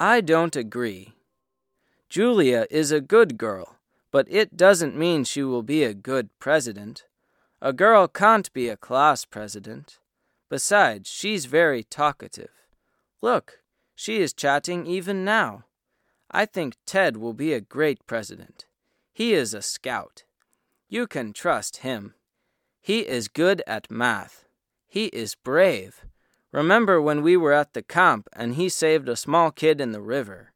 I don't agree. Julia is a good girl, but it doesn't mean she will be a good president. A girl can't be a class president. Besides, she's very talkative. Look, she is chatting even now. I think Ted will be a great president. He is a scout. You can trust him. He is good at math. He is brave. Remember when we were at the camp and he saved a small kid in the river?